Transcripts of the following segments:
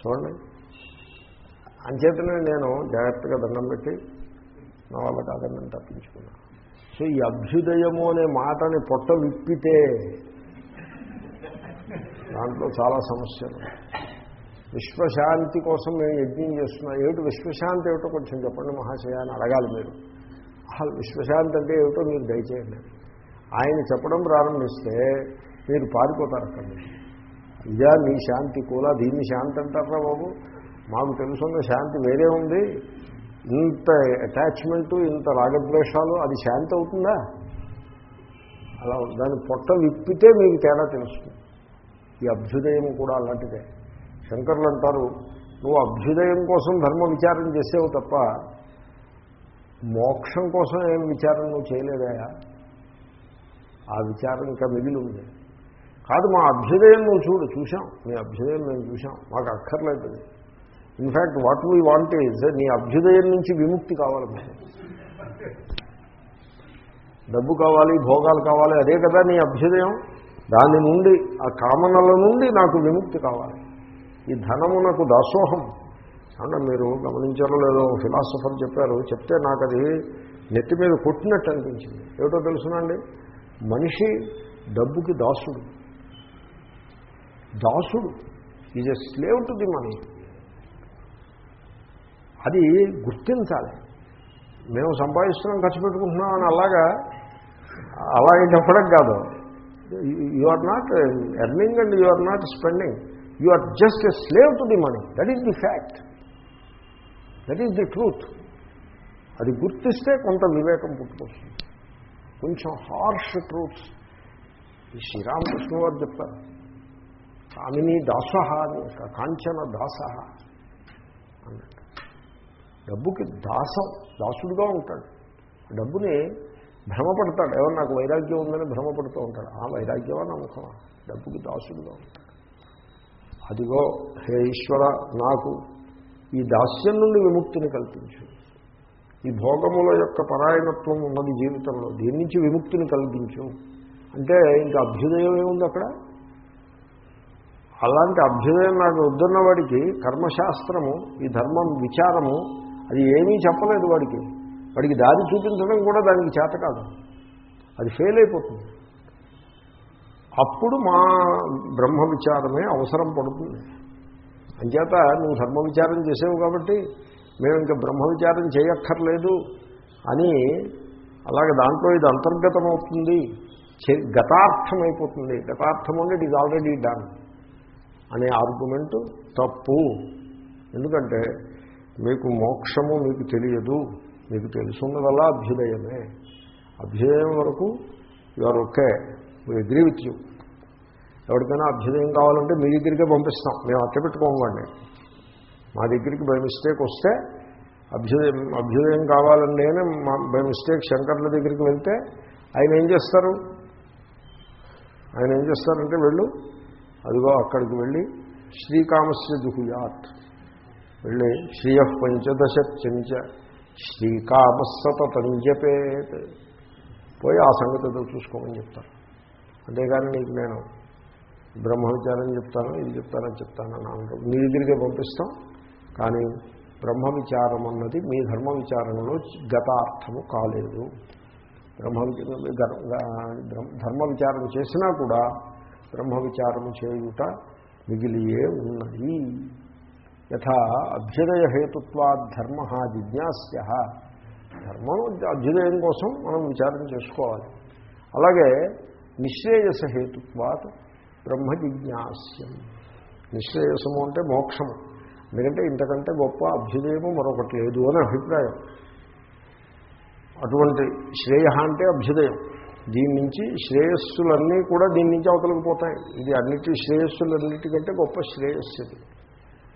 చూడండి. అంచేతనే నేను జాగ్రత్తగా దండం పెట్టి నా వల్ల కాదని తప్పించుకున్నాను సో ఈ అభ్యుదయము అనే మాటని పొట్ట విప్పితే దాంట్లో చాలా సమస్యలు. విశ్వశాంతి కోసం మేము యజ్ఞం చేస్తున్నాం. ఏమిటి విశ్వశాంతి ఏమిటో కొంచెం చెప్పండి మహాశయ అని అడగాలి మీరు. అసలు విశ్వశాంతి అంటే ఏమిటో మీరు దయచేయండి. ఆయన చెప్పడం ప్రారంభిస్తే మీరు పారిపోతారు అక్కడ నుంచి. ఇదా నీ శాంతి కూడా దీన్ని శాంతి అంటారా బాబు? మాకు తెలుసున్న శాంతి వేరే ఉంది. ఇంత అటాచ్మెంటు ఇంత రాగద్వేషాలు అది శాంతి అవుతుందా? అలా దాన్ని దాని పొట్ట విప్పితే మీకు తేడా తెలుస్తుంది. ఈ అభ్యుదయం కూడా అలాంటిదే. శంకర్లు అంటారు నువ్వు అభ్యుదయం కోసం ధర్మ విచారం చేసేవు తప్ప మోక్షం కోసం ఏం విచారం నువ్వు చేయలేదా ఆ విచారం ఇంకా మిగిలి ఉంది. కాదు మా అభ్యుదయం నువ్వు చూడు చూసాం నీ అభ్యుదయం మేము చూసాం మాకు అక్కర్లేదు. In fact what we want is నీ అభ్యుదయం నుంచి విముక్తి కావాలి మాకు. డబ్బు కావాలి భోగాలు కావాలి అదే కదా నీ అభ్యుదయం. దాని నుండి ఆ కామనల నుండి నాకు విముక్తి కావాలి. ఈ ధనము నాకు దాసోహం. అంటే మీరు గమనించారో లేదో ఫిలాసఫర్ చెప్పారు. చెప్తే నాకు అది నెత్తి మీద కొట్టినట్టు అనిపించింది. ఏమిటో తెలుసునండి మనిషి డబ్బుకి దాసుడు. దాసుడు. Is a slave to the money అది గుర్తించాలి. మేము సంపాదిస్తున్నాం ఖర్చు పెట్టుకుంటున్నాం అని అలాగా అలాగే చెప్పడం కాదు. You are not earning and you are not spending you are just a slave to the money that is the fact that is the truth అది గుర్తిస్తే కొంత వివేకం పుట్టుకొస్తుంది. కొంచెం హార్ష్ ట్రూత్స్ శ్రీరామకృష్ణ వారు చెప్తారు కామిని దాస అని కాంచన దాస అన్నట్టు డబ్బుకి దాసం దాసుడుగా ఉంటాడు. డబ్బుని భ్రమపడతాడు. ఎవరు నాకు వైరాగ్యం ఉందని భ్రమపడుతూ ఉంటాడు. ఆ వైరాగ్యమా నమ్మకమా డబ్బుకి దాసుడుగా ఉంటాడు. అదిగో హే ఈశ్వర నాకు ఈ దాస్యం నుండి విముక్తిని కల్పించు. ఈ భోగముల యొక్క పరాయణత్వం ఉన్నది జీవితంలో. దీని నుంచి విముక్తిని కలిగించు అంటే ఇంకా అభ్యుదయం ఏముంది అక్కడ? అలాంటి అభ్యుదయం నాకు వద్దున్న వాడికి కర్మశాస్త్రము ఈ ధర్మం విచారము అది ఏమీ చెప్పలేదు వాడికి. వాడికి దారి చూపించడం కూడా దానికి చేత కాదు. అది ఫెయిల్ అయిపోతుంది. అప్పుడు మా బ్రహ్మ విచారమే అవసరం పడుతుంది. అంచేత నువ్వు ధర్మ విచారం చేసావు కాబట్టి మేము ఇంకా బ్రహ్మ విచారం చేయక్కర్లేదు అని అలాగే దాంట్లో ఇది అంతర్గతం అవుతుంది చే- గతార్థమైపోతుంది. గతార్థం అంటే ఇట్ ఈజ్ ఆల్రెడీ డన్ అనే ఆర్గ్యుమెంట్ తప్పు. ఎందుకంటే మీకు మోక్షము మీకు తెలియదు మీకు తెలుసున్నదల్లా అభ్యుదయమే. అభ్యుదయం వరకు your okay we agree with you ఎవరికైనా అభ్యుదయం కావాలంటే మీ దగ్గరికే పంపిస్తాం. మేము అట్ట పెట్టుకోమండి మా దగ్గరికి బై మిస్టేక్ వస్తే అభ్యుదయం అభ్యుదయం కావాలండి అని మా బై మిస్టేక్ శంకర్ల దగ్గరికి వెళ్తే ఆయన ఏం చేస్తారు? ఆయన ఏం చేస్తారంటే వెళ్ళు అదిగో అక్కడికి వెళ్ళి శ్రీకామస్య జుహుయాత్. వెళ్ళి శ్రీయ పంచదశ చెంచ శ్రీకామస్సతం జపేత్ పోయి ఆ సంగతి ఏదో చూసుకోమని చెప్తాను అంతేగాని నీకు నేను బ్రహ్మ విచారం చెప్తాను ఇది చెప్తానని చెప్తానని అంటారు. మీ దగ్గరికే పంపిస్తాం. కానీ బ్రహ్మ విచారం అన్నది మీ ధర్మ విచారంలో గతార్థము కాలేదు. బ్రహ్మ విచ- ధర్మ విచారం చేసినా కూడా బ్రహ్మ విచారం చేయుట మిగిలియే ఉన్నది. యథా అభ్యుదయ హేతుత్వా ధర్మ జిజ్ఞాస్య ధర్మం అభ్యుదయం కోసం మనం విచారం చేసుకోవాలి. అలాగే నిశ్రేయస హేతుత్వాత్ బ్రహ్మ జిజ్ఞాస్యం నిశ్రేయసము అంటే మోక్షము. ఎందుకంటే ఇంతకంటే గొప్ప అభ్యుదయము మరొకటి లేదు అని అభిప్రాయం. అటువంటి శ్రేయ అంటే అభ్యుదయం. దీని నుంచి శ్రేయస్సులన్నీ కూడా దీని నుంచి అవతలకు పోతాయి. ఇది అన్నిటి శ్రేయస్సులన్నిటికంటే గొప్ప శ్రేయస్సు ఇది.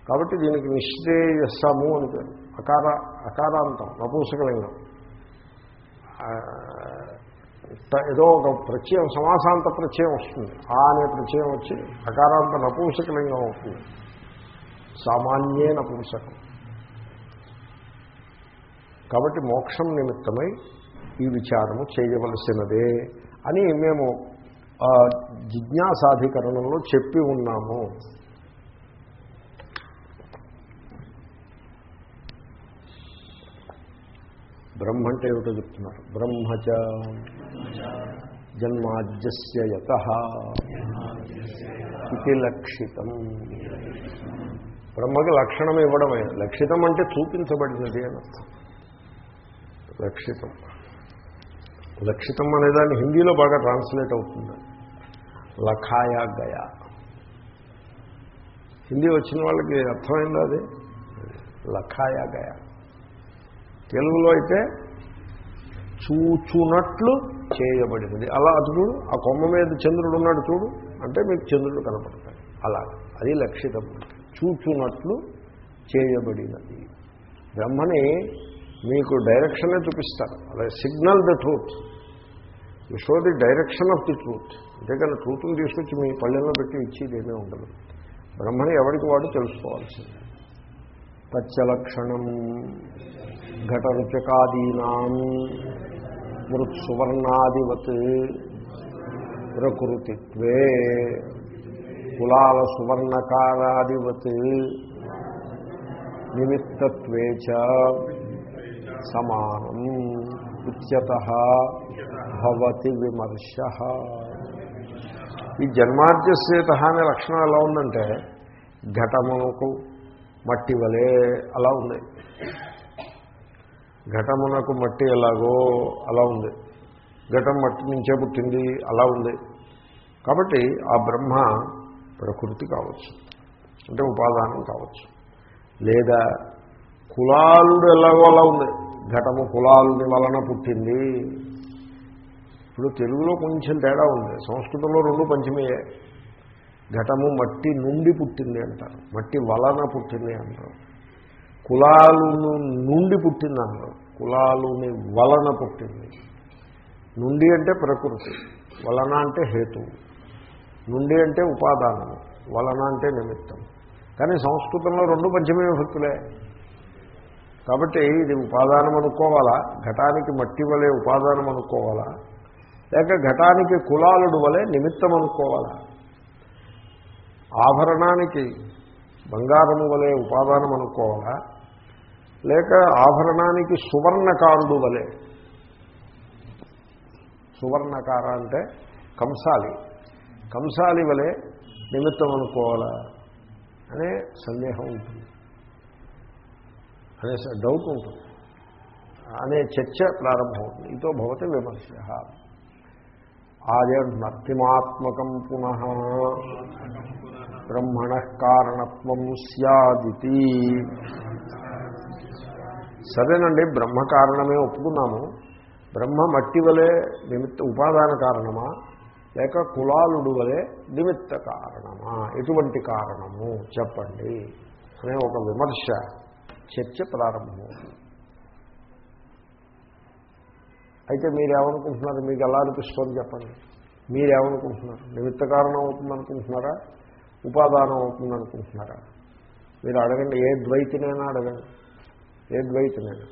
కాబట్టి దీనికి నిశ్రేయస్సము అని పేరు. అకార అకారాంతం నపూసకలింగం. ఏదో ఒక ప్రత్యయం సమాసాంత ప్రత్యయం వస్తుంది. ఆ అనే ప్రత్యయం వచ్చి అకారాంత నపూంసకలింగం అవుతుంది. సామాన్యే నపుంసకం. కాబట్టి మోక్షం నిమిత్తమై ఈ విచారము చేయవలసినదే అని మేము జిజ్ఞాసాధికరణంలో చెప్పి ఉన్నాము. బ్రహ్మ అంటే ఏమిటో చెప్తున్నారు. బ్రహ్మచ జన్మాజ్యస్య యత ఇది లక్షితం. బ్రహ్మకి లక్షణం ఇవ్వడమే. లక్షితం అంటే చూపించబడినది అని అర్థం. లక్షితం. లక్షితం అనేదాన్ని హిందీలో బాగా ట్రాన్స్లేట్ అవుతుంది. లఖాయా గయా. హిందీ వచ్చిన వాళ్ళకి అర్థమైందా అది? లఖాయా గయా. తెలుగులో అయితే చూచునట్లు చేయబడినది. అలా అది చూడు ఆ కొమ్మ మీద చంద్రుడు ఉన్నాడు చూడు అంటే మీకు చంద్రుడు కనపడతాడు. అలా అది లక్షితం. చూచునట్లు చేయబడినది. బ్రహ్మని మీకు డైరెక్షనే చూపిస్తారు. అదే signal the truth you show the direction of the truth అంతేకాని ట్రూత్ని తీసుకొచ్చి మీ పళ్ళెల్లో పెట్టి ఇచ్చేది ఏమీ ఉండదు. బ్రహ్మని ఎవరికి వాడు తెలుసుకోవాల్సిందే. తచ్చలక్షణం ఘటరుచకాదీనాం మృత్సువర్ణాదివత్ ప్రకృతిత్వే కులాల సువర్ణకారాదివత్ నిమిత్తత్వే చ సమానం ఇత్యత భవతి విమర్శ. ఈ జన్మాద్యసేత అనే లక్షణం ఎలా ఉందంటే ఘటమునకు మట్టి వలే అలా ఉంది. ఘటమునకు మట్టి ఎలాగో అలా ఉంది. ఘటం మట్టి నుంచే పుట్టింది అలా ఉంది. కాబట్టి ఆ బ్రహ్మ ప్రకృతి కావచ్చు అంటే ఉపాదానం కావచ్చు. లేదా కులాలుడు ఎలాగో అలా ఉంది. ఘటము కులాలని వలన పుట్టింది. ఇప్పుడు తెలుగులో కొంచెం తేడా ఉంది. సంస్కృతంలో రెండు పంచమయ్యే ఘటము మట్టి నుండి పుట్టింది అంటారు. మట్టి వలన పుట్టింది అంటారు. కులాలు నుండి పుట్టింది అంటారు. కులాలుని వలన పుట్టింది. నుండి అంటే ప్రకృతి వలన అంటే హేతువు నుండి అంటే ఉపాదానము వలన అంటే నిమిత్తం. కానీ సంస్కృతంలో రెండు పంచమే విభక్తులే కాబట్టి ఇది ఉపాదానం అనుకోవాలా? ఘటానికి మట్టి వలె ఉపాదానం అనుకోవాలా? లేక ఘటానికి కులాలుడు వలె నిమిత్తం అనుకోవాలా? ఆభరణానికి బంగారము వలె ఉపాదానం అనుకోవాలా? లేక ఆభరణానికి సువర్ణకారుడు వలె? సువర్ణకార అంటే కంసాలి. కంసాలి వలె నిమిత్తం అనుకోవాలా? అనే సందేహం ఉంటుంది. అనే డౌట్ ఉంటుంది. అనే చర్చ ప్రారంభమవుతుంది. ఇతో భవతి విమర్శ. అదే అంటున్నారు కిమాత్మకం పునః బ్రహ్మణ కారణత్వం సదితి సరేనండి బ్రహ్మ కారణమే ఒప్పుకున్నాము. బ్రహ్మ మట్టి వలె నిమిత్త ఉపాదాన కారణమా? లేక కులాలుడు వలె నిమిత్త కారణమా? ఎటువంటి కారణము? చెప్పండి. అనే ఒక విమర్శ. చర్చ ప్రారంభమవుతుంది అయితే మీరేమనుకుంటున్నారు? మీకు ఎలా అనిపిస్తుంది చెప్పండి. మీరేమనుకుంటున్నారు? నిమిత్త కారణం అవుతుందనుకుంటున్నారా? ఉపాదానం అవుతుందనుకుంటున్నారా? మీరు అడగండి. ఏ ద్వైతినైనా అడగండి. ఏ ద్వైతినైనా.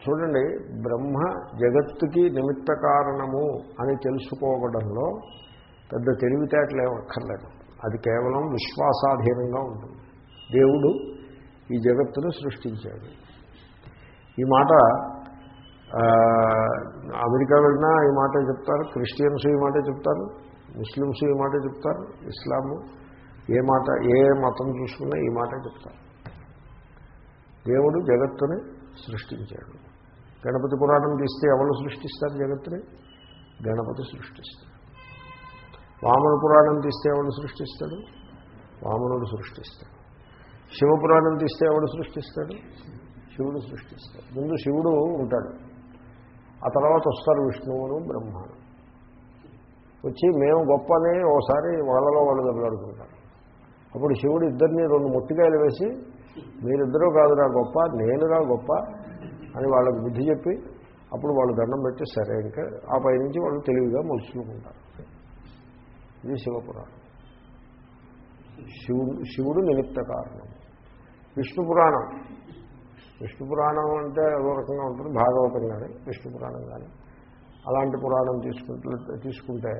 చూడండి బ్రహ్మ జగత్తుకి నిమిత్త కారణము అని తెలుసుకోవడంలో పెద్ద తెలివితేటలు ఏమక్కర్లేదు అది కేవలం విశ్వాసాధీనంగా ఉంటుంది. దేవుడు ఈ జగత్తును సృష్టించాడు. ఈ మాట అమెరికా వెళ్ళినా ఈ మాటే చెప్తారు క్రిస్టియన్స్ ఈ మాట చెప్తారు ముస్లిమ్స్ ఈ మాటే చెప్తారు ఇస్లాము ఏ మాట ఏ మతం చూసుకున్నా ఈ మాట చెప్తారు. దేవుడు జగత్తుని సృష్టించాడు. గణపతి పురాణం తీస్తే ఎవరు సృష్టిస్తారు జగత్తుని? గణపతి సృష్టిస్తాడు. వామన పురాణం తీస్తే ఎవరు సృష్టిస్తాడు? వామనుడు సృష్టిస్తాడు. శివపురాణం తీస్తే ఎవడు సృష్టిస్తాడు? శివుడు సృష్టిస్తాడు. ముందు శివుడు ఉంటాడు. ఆ తర్వాత వస్తారు విష్ణువును బ్రహ్మ వచ్చి మేము గొప్పని ఓసారి వాళ్ళలో వాళ్ళు దెబ్బలాడుకుంటారు. అప్పుడు శివుడు ఇద్దరిని రెండు ముట్టికాయలు వేసి మీరిద్దరూ కాదురా గొప్ప నేనురా గొప్ప అని వాళ్ళకు బుద్ధి చెప్పి అప్పుడు వాళ్ళు దండం పెట్టి సరే ఇంకా ఆ పై నుంచి వాళ్ళు తెలివిగా ములుచుకుంటారు. ఇది శివపురాణం. శివుడు శివుడు నిమిత్త కారణం. విష్ణు పురాణం విష్ణు పురాణం అంటే ఏదో రకంగా ఉంటుంది భాగవతం కానీ విష్ణు పురాణం కానీ అలాంటి పురాణం తీసుకుంటే తీసుకుంటే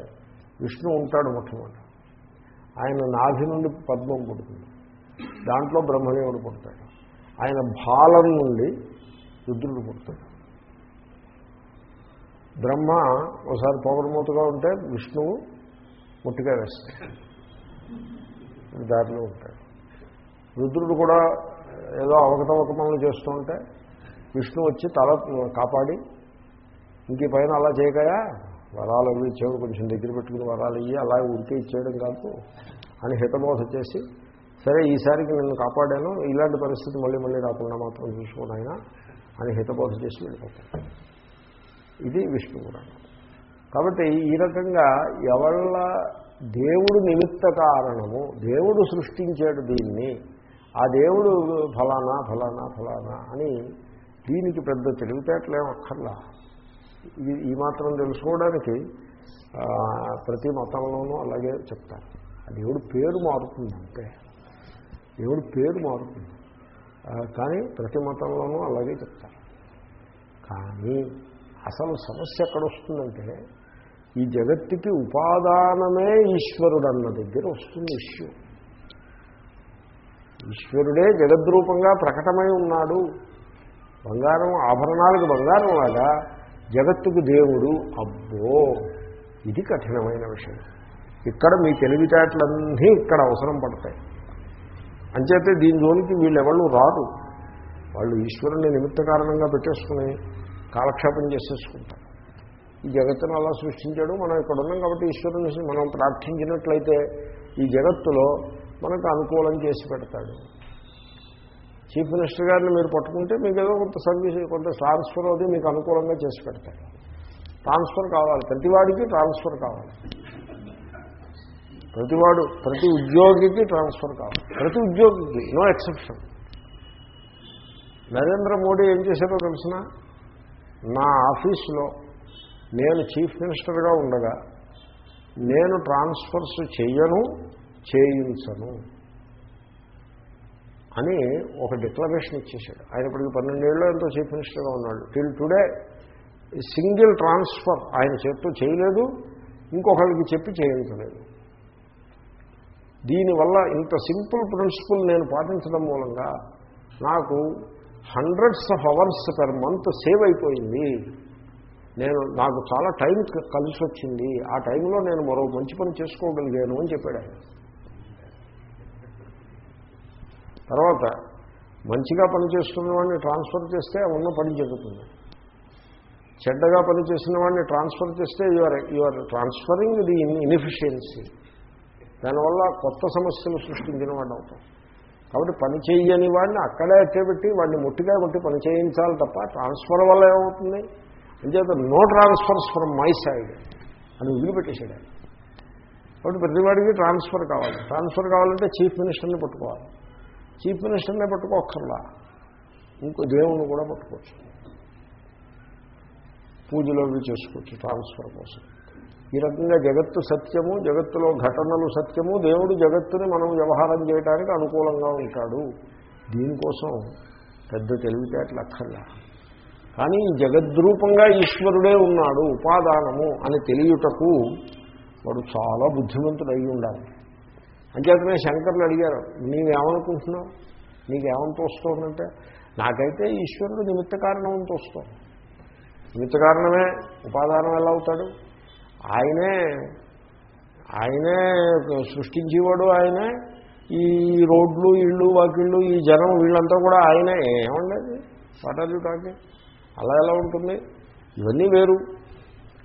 విష్ణు ఉంటాడు మొట్టమొదటి. ఆయన నాభి నుండి పద్మం పుడుతుంది. దాంట్లో బ్రహ్మదేవుడు పుడతాడు. ఆయన బాలం నుండి రుద్రుడు పుడతాడు. బ్రహ్మ ఒకసారి పొగరమూతగా ఉంటే విష్ణువు ముట్టిగా వేస్తాడు. దారిలో ఉంటాడు. రుద్రుడు కూడా ఏదో అవకతవకమలు చేస్తూ ఉంటే విష్ణు వచ్చి తల కాపాడి ఇంక పైన అలా చేయకయా? వరాలు అవి ఇచ్చేవాడు కొంచెం దగ్గర పెట్టుకుని వరాలు ఇవి అలా ఉడికే ఇచ్చేయడం కాదు అని హితబోధ చేసి సరే ఈసారికి నేను కాపాడాను ఇలాంటి పరిస్థితి మళ్ళీ మళ్ళీ రాకుండా మాత్రం చూసుకోండి ఆయన అని హితబోధ చేసి వెళ్ళిపోతాను ఇది విష్ణు పురాణం కాబట్టి ఈ రకంగా ఎవళ్ళ దేవుడు నిమిత్త కారణము దేవుడు సృష్టించాడు దీన్ని ఆ దేవుడు ఫలానా ఫలానా ఫలానా అని దీనికి పెద్ద తెలివితేటలేం అక్కర్లా. ఇది ఈ మాత్రం తెలుసుకోవడానికి ప్రతి మతంలోనూ అలాగే చెప్తారు. ఆ దేవుడు పేరు మారుతుంది అంతే దేవుడు పేరు మారుతుంది. కానీ ప్రతి మతంలోనూ అలాగే చెప్తారు. కానీ అసలు సమస్య ఎక్కడ వస్తుందంటే ఈ జగత్తుకి ఉపాదానమే ఈశ్వరుడు అన్న దగ్గర వస్తుంది ఇష్యూ. ఈశ్వరుడే జగద్రూపంగా ప్రకటమై ఉన్నాడు. బంగారం ఆభరణాలకు బంగారం లాగా జగత్తుకు దేవుడు అబ్బో! ఇది కఠినమైన విషయం. ఇక్కడ మీ తెలివితేటలన్నీ ఇక్కడ అవసరం పడతాయి. అంచేతే దీని జోలికి వీళ్ళెవళ్ళు రాదు వాళ్ళు ఈశ్వరుని నిమిత్త కారణంగా పెట్టేసుకుని కాలక్షేపం చేసేసుకుంటారు. ఈ జగత్తును అలా సృష్టించాడు. మనం ఇక్కడ ఉన్నాం కాబట్టి ఈశ్వరుని మనం ప్రార్థించినట్లయితే ఈ జగత్తులో మనకు అనుకూలం చేసి పెడతాడు. చీఫ్ మినిస్టర్ గారిని మీరు పట్టుకుంటే మీకు ఏదో కొంత సర్వీస్ కొంత ట్రాన్స్ఫర్ అది మీకు అనుకూలంగా చేసి పెడతాడు. ట్రాన్స్ఫర్ కావాలి. ప్రతివాడికి ట్రాన్స్ఫర్ కావాలి. ప్రతివాడు ప్రతి ఉద్యోగికి ట్రాన్స్ఫర్ కావాలి. ప్రతి ఉద్యోగికి నో ఎక్సెప్షన్. నరేంద్ర మోడీ ఏం చేశారో తెలిసిన? నా ఆఫీసులో నేను చీఫ్ మినిస్టర్గా ఉండగా నేను ట్రాన్స్ఫర్స్ చెయ్యను చేయించను అని ఒక డిక్లరేషన్ ఇచ్చేశాడు. ఆయన ఇప్పటికి పన్నెండేళ్ళు ఎంతో చీఫ్ మినిస్టర్గా ఉన్నాడు. టిల్ టుడే సింగిల్ ట్రాన్స్ఫర్ ఆయన చెప్తూ చేయలేదు ఇంకొకరికి చెప్పి చేయించలేదు. దీనివల్ల ఇంత సింపుల్ ప్రిన్సిపల్ నేను పాటించడం మూలంగా నాకు hundreds of hours per month save అయిపోయింది. నేను నాకు చాలా టైం కలిసి వచ్చింది ఆ టైంలో నేను మరో మంచి పని చేసుకోగలిగాను అని చెప్పాడు ఆయన. తర్వాత మంచిగా పనిచేస్తున్న వాడిని ట్రాన్స్ఫర్ చేస్తే ఉన్న పని జరుగుతుంది. చెడ్డగా పనిచేసిన వాడిని ట్రాన్స్ఫర్ చేస్తే your your transferring the inefficiency దానివల్ల కొత్త సమస్యలు సృష్టించిన వాడు అవుతాం. కాబట్టి పని చేయని వాడిని అక్కడే అట్టబెట్టి వాడిని ముట్టిగా కొట్టి పని చేయించాలి తప్ప ట్రాన్స్ఫర్ వల్ల ఏమవుతుంది? అంచేత no transfers from my side అని వదిలిపెట్టేసాడు కాబట్టి ప్రతివాడికి ట్రాన్స్ఫర్ కావాలి. ట్రాన్స్ఫర్ కావాలంటే చీఫ్ మినిస్టర్ని పట్టుకోవాలి. చీఫ్ మినిస్టర్నే పట్టుకోక్కర్లా. ఇంకో దేవుణ్ణి కూడా పట్టుకోవచ్చు. పూజలో అవి చేసుకోవచ్చు ట్రాన్స్ఫర్ కోసం. ఈ రకంగా జగత్తు సత్యము జగత్తులో ఘటనలు సత్యము దేవుడు జగత్తుని మనం వ్యవహారం చేయడానికి అనుకూలంగా ఉంటాడు. దీనికోసం పెద్ద తెలివితేటలు అక్కర్లా. కానీ ఈ జగద్రూపంగా ఈశ్వరుడే ఉన్నాడు ఉపాదానము అని తెలియుటకు వాడు చాలా బుద్ధిమంతుడు అయి ఉండాలి అంచేతనే శంకర్లు అడిగారు నీవేమనుకుంటున్నావు? నీకేమని వస్తుందంటే నాకైతే ఈశ్వరుడు నిమిత్త కారణం అని నిమిత్త కారణమే ఉపాదానం ఎలా అవుతాడు? ఆయనే ఆయనే సృష్టించేవాడు ఆయనే ఈ రోడ్లు ఇళ్ళు వాకిళ్ళు ఈ జనం వీళ్ళంతా కూడా ఆయనే. ఏమండేది వాట్ ఆర్ యూ టాకింగ్ అలా ఎలా ఉంటుంది? ఇవన్నీ వేరు.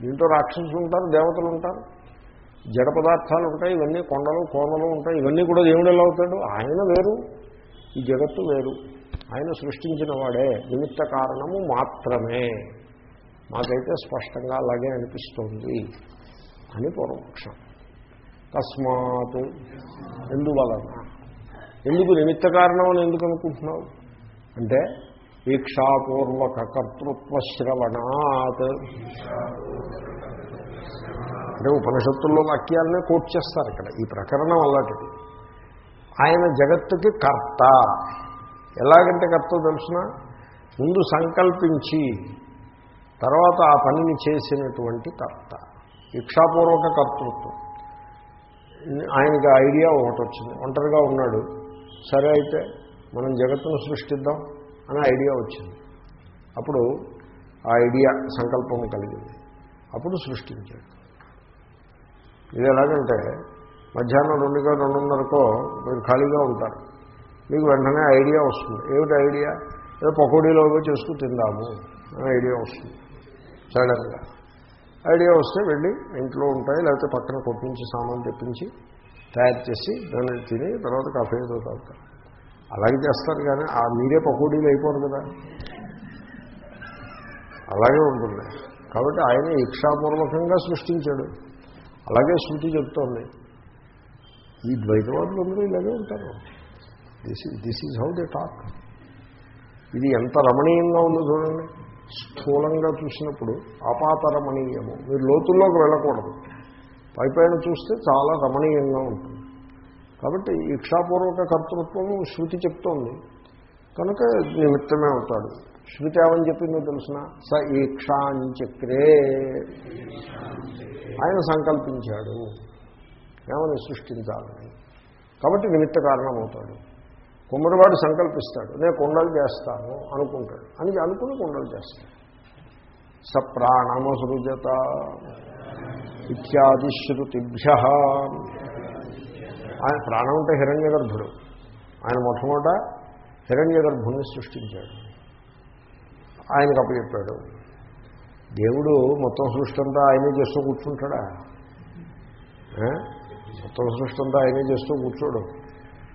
దీంట్లో రాక్షసులు ఉంటారు దేవతలు ఉంటారు. జడ పదార్థాలు ఉంటాయి ఇవన్నీ కొండలు కోనలు ఉంటాయి ఇవన్నీ కూడా దేవుడు ఎలా అవుతాడు? ఆయన వేరు ఈ జగత్తు వేరు. ఆయన సృష్టించిన వాడే. నిమిత్త కారణము మాత్రమే. మాకైతే స్పష్టంగా అలాగే అనిపిస్తోంది అని పూర్వపక్షం తస్మాత్ ఎందువలన? ఎందుకు నిమిత్త కారణం అని ఎందుకు అనుకుంటున్నావు? అంటే వీక్షాపూర్వక కర్తృత్వ శ్రవణాత్. అంటే ఉపనిషత్తుల్లో వాక్యాలనే కోట్ చేస్తారు ఇక్కడ. ఈ ప్రకరణం అలాంటిది. ఆయన జగత్తుకి కర్త. ఎలాగంటే కర్త తెలుసిన? ముందు సంకల్పించి తర్వాత ఆ పనిని చేసినటువంటి కర్త. ఇక్షాపూర్వక కర్తృత్వం. ఆయనకి ఐడియా ఒకటి వచ్చింది. ఒంటరిగా ఉన్నాడు. సరే అయితే మనం జగత్తును సృష్టిద్దాం అనే ఐడియా వచ్చింది. అప్పుడు ఆ ఐడియా సంకల్పం కలిగింది. అప్పుడు సృష్టించాడు. ఇది ఎలాగంటే మధ్యాహ్నం రెండుగా రెండున్నరకో మీరు ఖాళీగా ఉంటారు. మీకు వెంటనే ఐడియా వస్తుంది. ఏమిటి ఐడియా? ఏదో పకోడీలో చేసుకుని తిందాము అని ఐడియా వస్తుంది. సడన్గా. ఐడియా వస్తే వెళ్ళి ఇంట్లో ఉంటాయి లేకపోతే పక్కన కొట్టించి సామాన్ తెప్పించి తయారు చేసి దాన్ని తిని తర్వాత కాఫీ ఏదో తాగుతారు. అలాగే చేస్తారు కానీ ఆ మీరే పకోడీలు అయిపోరు కదా. అలాగే ఉంటుంది. కాబట్టి ఆయన ఇక్షాపూర్వకంగా సృష్టించాడు. అలాగే శృతి చెప్తోంది. ఈ ద్వైతవాదులు అందరూ ఇలాగే ఉంటారు. This this is how they talk ఇది ఎంత రమణీయంగా ఉందో చూడండి. స్థూలంగా చూసినప్పుడు అపాత రమణీయము మీరు లోతుల్లోకి వెళ్ళకూడదు. పైపైన చూస్తే చాలా రమణీయంగా ఉంటుంది. కాబట్టి ఇక్షాపూర్వక కర్తృత్వము శృతి చెప్తోంది. కనుక నిమిత్తమే అవుతాడు. శృతి ఏమని చెప్పిందో తెలిసిన? స ఈక్షాంచక్రే ఆయన సంకల్పించాడు. ఏమని సృష్టించాలని కాబట్టి నిమిత్త కారణమవుతాడు. కుమ్మరివాడు సంకల్పిస్తాడు. నేను కుండలు చేస్తాను అనుకుంటాడు. అని అనుకుని కుండలు చేస్తాడు. స ప్రాణమసృజత ఇత్యాది శృతిభ్య. ఆయన ప్రాణం అంటే హిరణ్య గర్భుడు ఆయన మొట్టమొదట హిరణ్య గర్భుణ్ణి సృష్టించాడు. ఆయనకు అప్పచెప్పాడు. దేవుడు మొత్తం సృష్టి అంతా ఆయనే చేస్తూ కూర్చుంటాడా? మొత్తం సృష్టి అంతా ఆయనే చేస్తూ కూర్చోడు.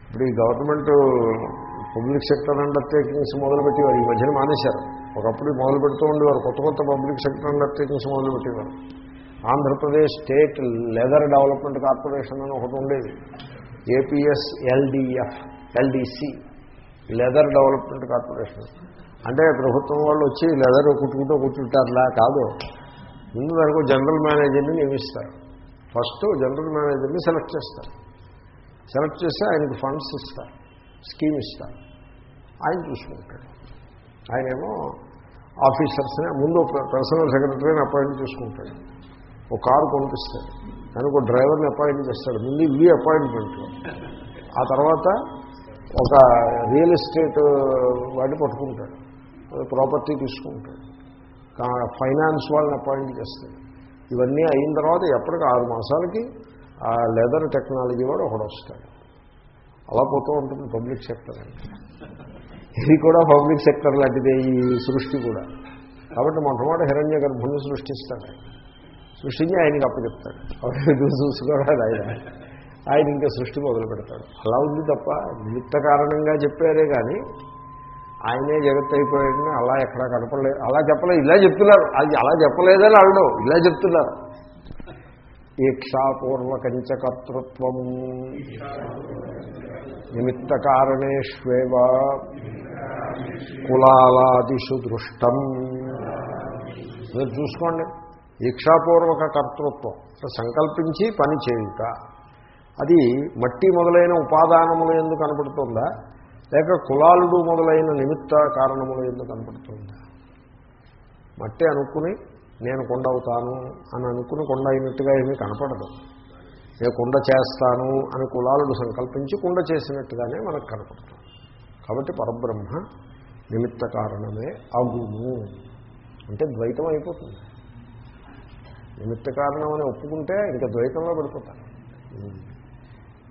ఇప్పుడు ఈ గవర్నమెంట్ పబ్లిక్ సెక్టర్ అండర్టేకింగ్స్ మొదలుపెట్టేవారు. ఈ మధ్యన మానేశారు. ఒకప్పుడు మొదలు పెడుతూ ఉండేవారు. కొత్త కొత్త public sector undertakings మొదలుపెట్టేవారు. Andhra Pradesh state leather development corporation అని ఒకటి ఉండేది. APS LDF LDC leather development corporation. అంటే ప్రభుత్వం వాళ్ళు వచ్చి లెదర్ కుట్టుకుంటూ కూర్చుంటారులా? కాదు. ముందు దానికి జనరల్ మేనేజర్ని నియమిస్తారు. ఫస్ట్ జనరల్ మేనేజర్ని సెలెక్ట్ చేస్తారు. సెలెక్ట్ చేస్తే ఆయనకి ఫండ్స్ ఇస్తారు. స్కీమ్ ఇస్తారు. ఆయన చూసుకుంటాడు. ఆయనేమో ఆఫీసర్స్ని ముందు పర్సనల్ సెక్రటరీని అపాయింట్ చేసుకుంటాడు. ఒక కారు కొనిపిస్తాడు. దానికి ఒక డ్రైవర్ని అపాయింట్ చేస్తాడు. ముందు ఇవి అపాయింట్మెంట్లు. ఆ తర్వాత ఒక రియల్ ఎస్టేట్ వాడిని పట్టుకుంటాడు. ప్రాపర్టీ తీసుకుంటాడు. కా- ఫైనాన్స్ వాళ్ళని అపాయింట్ చేస్తాడు ఇవన్నీ అయిన తర్వాత ఎప్పటికి ఆరు మాసాలకి ఆ లెదర్ టెక్నాలజీ వాడు ఒకడు వస్తాడు. అలా పోతూ ఉంటుంది పబ్లిక్ సెక్టర్ అంటే ఇది కూడా పబ్లిక్ సెక్టర్ లాంటిదే ఈ సృష్టి కూడా. కాబట్టి మొట్టమొదటి హిరణ్య గర్భుని సృష్టిస్తాడు. సృష్టిని సృష్టించి ఆయనకి అప్పచెప్తాడు. అప్పుడు చూసుకోవడం ఆయన. ఆయన ఇంకా సృష్టి మొదలు పెడతాడు అలా ఉంది తప్ప నిమిత్త కారణంగా చెప్పారే కానీ ఆయనే జగత్ అయిపోయాడని అలా ఎక్కడా కనపడలేదు. అలా చెప్పలేదు ఇలా చెప్తున్నారు. అది అలా చెప్పలేదని అల్లు ఇలా చెప్తున్నారు. ఈక్షాపూర్వకంచ కర్తృత్వం నిమిత్త కారణేష్వేవ కులాలాదిషు దృష్టం. మీరు చూసుకోండి. ఈక్షాపూర్వక కర్తృత్వం సంకల్పించి పని చేయుట. అది మట్టి మొదలైన ఉపాదానములు ఎందుకు కనపడుతుందా? లేక కులాలుడు మొదలైన నిమిత్త కారణములు ఎందుకు కనపడుతుందా. మట్టి అనుకుని నేను కొండ అవుతాను అని అనుకుని కొండ అయినట్టుగా ఏమీ కనపడదు. నేను కుండ చేస్తాను అని కులాలుడు సంకల్పించి కుండ చేసినట్టుగానే మనకు కనపడుతుంది. కాబట్టి పరబ్రహ్మ నిమిత్త కారణమే అగును. అంటే ద్వైతం అయిపోతుంది. నిమిత్త కారణం అని ఒప్పుకుంటే ఇంకా ద్వైతంలో పడిపోతారు.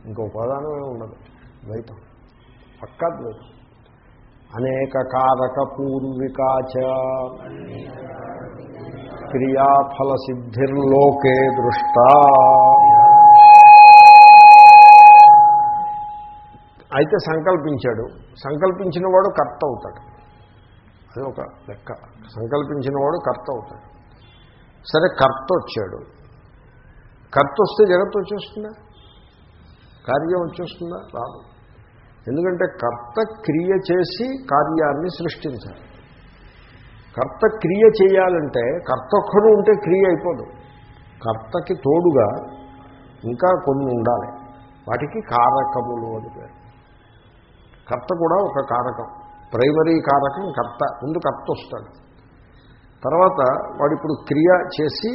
ఇంకా ఉపాదానమే ఉండదు. ద్వైతం. పక్కా ద్వైతం అనేక కారక పూర్వికాచ క్రియాఫల సిద్ధిర్లోకే దృష్ట. అయితే సంకల్పించాడు. సంకల్పించిన వాడు కర్త అవుతాడు. అది ఒక లెక్క. సంకల్పించిన వాడు కర్త అవుతాడు. సరే కర్త వచ్చాడు. కర్త వస్తే జగత్తు వచ్చేస్తుందా? కార్యం వచ్చేస్తుందా? రాదు. ఎందుకంటే కర్త క్రియ చేసి కార్యాన్ని సృష్టించాలి. కర్త క్రియ చేయాలంటే కర్త ఒక్కడు ఉంటే క్రియ అయిపోదు. కర్తకి తోడుగా ఇంకా కొన్ని ఉండాలి. వాటికి కారకములు అని పేరు. కర్త కూడా ఒక కారకం. ప్రైమరీ కారకం కర్త. ముందు కర్త వస్తాడు. తర్వాత వాడు ఇప్పుడు క్రియ చేసి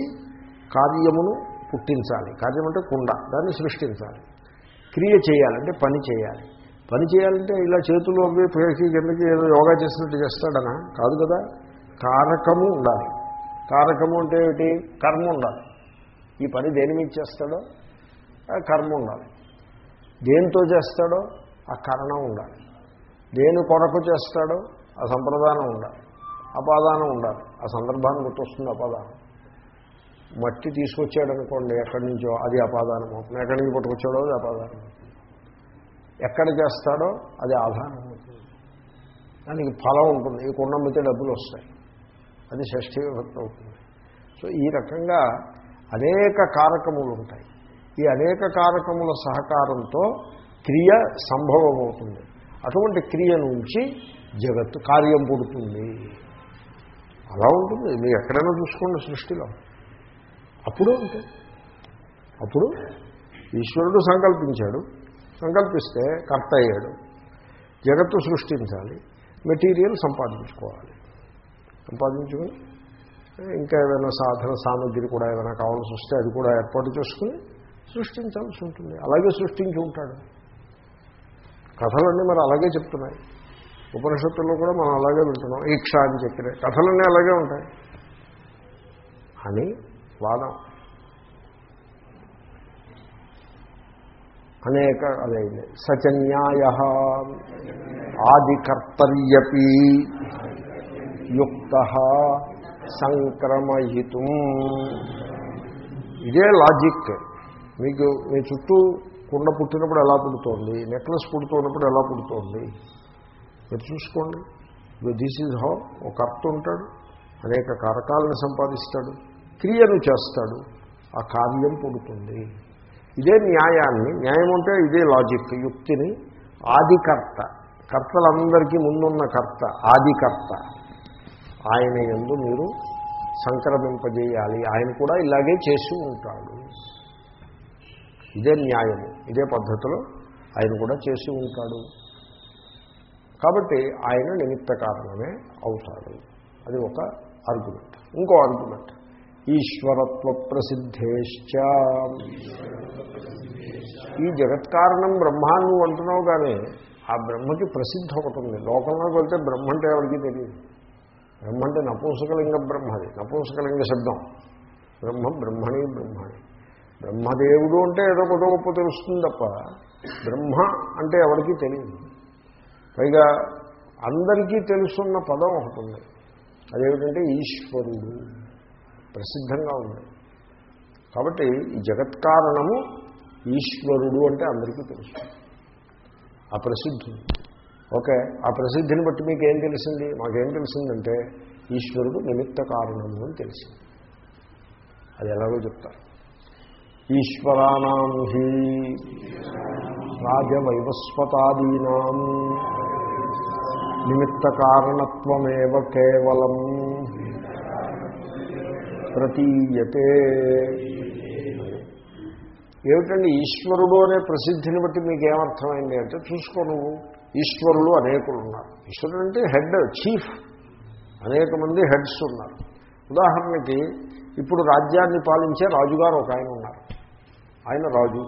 కార్యమును పుట్టించాలి. కార్యం అంటే కుండ. దాన్ని సృష్టించాలి. క్రియ చేయాలంటే పని చేయాలి. పని చేయాలంటే ఇలా చేతులు అవి పేకి కిందకి ఏదో యోగా చేసినట్టు చేస్తాడనా? కాదు కదా. కారకము ఉండాలి. కారకము అంటే ఏమిటి? కర్మ ఉండాలి. ఈ పని దేని మీద చేస్తాడో? కర్మ ఉండాలి. దేంతో చేస్తాడో? ఆ కరణం ఉండాలి. దేని కొరకు చేస్తాడో? ఆ సంప్రదానం ఉండాలి. అపాదానం ఉండాలి. ఆ సందర్భాన్ని గుర్తొస్తుంది అపాదానం. మట్టి తీసుకొచ్చాడనుకోండి ఎక్కడి నుంచో అది అపాదానం అవుతుంది. ఎక్కడి నుంచి పట్టుకొచ్చాడో అది అపాదానం. ఎక్కడ చేస్తాడో అది ఆధారం. అవుతుంది దానికి ఫలం ఉంటుంది ఈ కుండ అమ్మితే డబ్బులు వస్తాయి. అది షష్ఠీ విభక్తి అవుతుంది. సో ఈ రకంగా అనేక కారకములు ఉంటాయి. ఈ అనేక కారకముల సహకారంతో క్రియ సంభవం అవుతుంది అటువంటి క్రియ నుంచి జగత్తు కార్యం పుడుతుంది. అలా ఉంటుంది. మీరు ఎక్కడైనా చూసుకోండి సృష్టిలో. అప్పుడు ఉంటుంది. అప్పుడు ఈశ్వరుడు సంకల్పించాడు. సంకల్పిస్తే కర్త అయ్యాడు. జగత్తు సృష్టించాలి. మెటీరియల్ సంపాదించుకోవాలి. సంపాదించుకుని ఇంకా ఏదైనా సాధన సామగ్రి కూడా ఏమైనా కావాల్సి వస్తే అది కూడా ఏర్పాటు చేసుకుని సృష్టించాల్సి ఉంటుంది. అలాగే సృష్టించి ఉంటాడు. కథలన్నీ మరి అలాగే చెప్తున్నాయి. ఉపనిషత్తుల్లో కూడా మనం అలాగే వింటున్నాం. ఈక్ష అని చెప్పినాయి కథలన్నీ అలాగే ఉంటాయి. అని వాదం. అనేక అదైంది. సచన్యాయ ఆదికర్తర్యపి యుక్త సంక్రమయితం. ఇదే లాజిక్. మీకు మీ చుట్టూ కుండ పుట్టినప్పుడు ఎలా పుడుతోంది? నెక్లెస్ పుడుతున్నప్పుడు ఎలా పుడుతోంది? మీరు చూసుకోండి. దిస్ ఈజ్ హౌ ఒక కర్త ఉంటాడు. అనేక కారకాలను సంపాదిస్తాడు. క్రియను చేస్తాడు. ఆ కార్యం పుడుతుంది. ఇదే న్యాయాన్ని న్యాయం అంటే ఇదే లాజిక్ యుక్తిని ఆదికర్త కర్తలందరికీ ముందున్న కర్త ఆదికర్త. ఆయన ఎందు మీరు సంక్రమింపజేయాలి. ఆయన కూడా ఇలాగే చేసి ఉంటాడు. ఇదే న్యాయము ఇదే పద్ధతిలో ఆయన కూడా చేసి ఉంటాడు. కాబట్టి ఆయన నిమిత్త కారణమే అవుతాడు. అది ఒక ఆర్గ్యుమెంట్ ఇంకో ఆర్గ్యుమెంట్ ఈశ్వరత్వ ప్రసిద్ధేశ్చ ఈ జగత్కారణం బ్రహ్మ నువ్వు అంటున్నావు కానీ ఆ బ్రహ్మకి ప్రసిద్ధి ఒకటి ఉంది లోకంలోకి వెళ్తే బ్రహ్మ అంటే ఎవరికి తెలియదు. బ్రహ్మ అంటే నపూంసకలింగ బ్రహ్మది నపూంసకలింగ శబ్దం. బ్రహ్మ బ్రహ్మణి బ్రహ్మణి. బ్రహ్మదేవుడు అంటే ఏదో కొద్ది గొప్ప తెలుస్తుంది తప్ప బ్రహ్మ అంటే ఎవరికీ తెలియదు. పైగా అందరికీ తెలుసున్న పదం ఒకటి ఉంది. అదేమిటంటే ఈశ్వరుడు. ప్రసిద్ధంగా ఉంది. కాబట్టి ఈ జగత్కారణము ఈశ్వరుడు అంటే అందరికీ తెలుసు. ఆ ప్రసిద్ధి. ఓకే ఆ ప్రసిద్ధిని బట్టి మీకు ఏం తెలిసింది? మాకేం తెలిసిందంటే ఈశ్వరుడు నిమిత్త కారణము అని తెలిసింది. అది ఎలాగో చెప్తారు. ఈశ్వరాణం హి రాజవైవస్వతాదీనా నిమిత్త కారణత్వమేవ కేవలం ప్రతీయతే. ఏమిటండి ఈశ్వరుడు అనే ప్రసిద్ధిని బట్టి మీకు ఏమర్థమైంది అంటే చూసుకో నువ్వు ఈశ్వరులు అనేకులు ఉన్నారు ఈశ్వరుడు అంటే హెడ్ చీఫ్. అనేక మంది హెడ్స్ ఉన్నారు. ఉదాహరణకి ఇప్పుడు రాజ్యాన్ని పాలించే రాజుగారు ఒక ఆయన ఉన్నారు. ఆయన రాజు.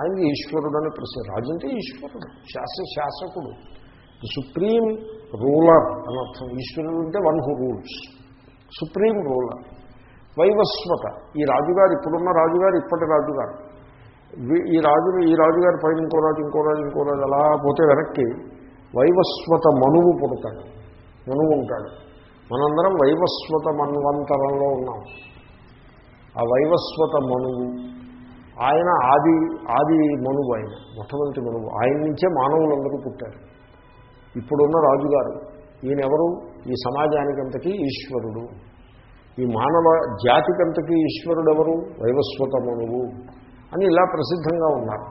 ఆయనకి ఈశ్వరుడు అని ప్రసిద్ధి. రాజు అంటే ఈశ్వరుడు శాస శాసకుడు. సుప్రీం రూలర్ అని అర్థం. ఈశ్వరుడు అంటే one who rules supreme ruler Vaivasvata ఈ రాజుగారు ఇప్పుడున్న రాజుగారు ఇప్పటి రాజుగారు. ఈ రాజు ఈ రాజుగారి పైన ఇంకో రాజు ఇంకో రాజు ఇంకో రాజు అలా పోతే వెనక్కి వైవస్వత మనువు పుడతాడు. మనువు ఉంటాడు. మనందరం వైవస్వత మన్వంతరంలో ఉన్నాం. ఆ వైవస్వత మనువు ఆయన ఆది ఆది మనువు ఆయన మొట్టమొదటి మనువు. ఆయన నుంచే మానవులందరూ పుట్టారు. ఇప్పుడున్న రాజుగారు. ఈయనెవరు? ఈ సమాజానికంతకీ ఈశ్వరుడు. ఈ మానవ జాతికంతకీ ఈశ్వరుడెవరు? వైవస్వతమనువు అని ఇలా ప్రసిద్ధంగా ఉన్నారు.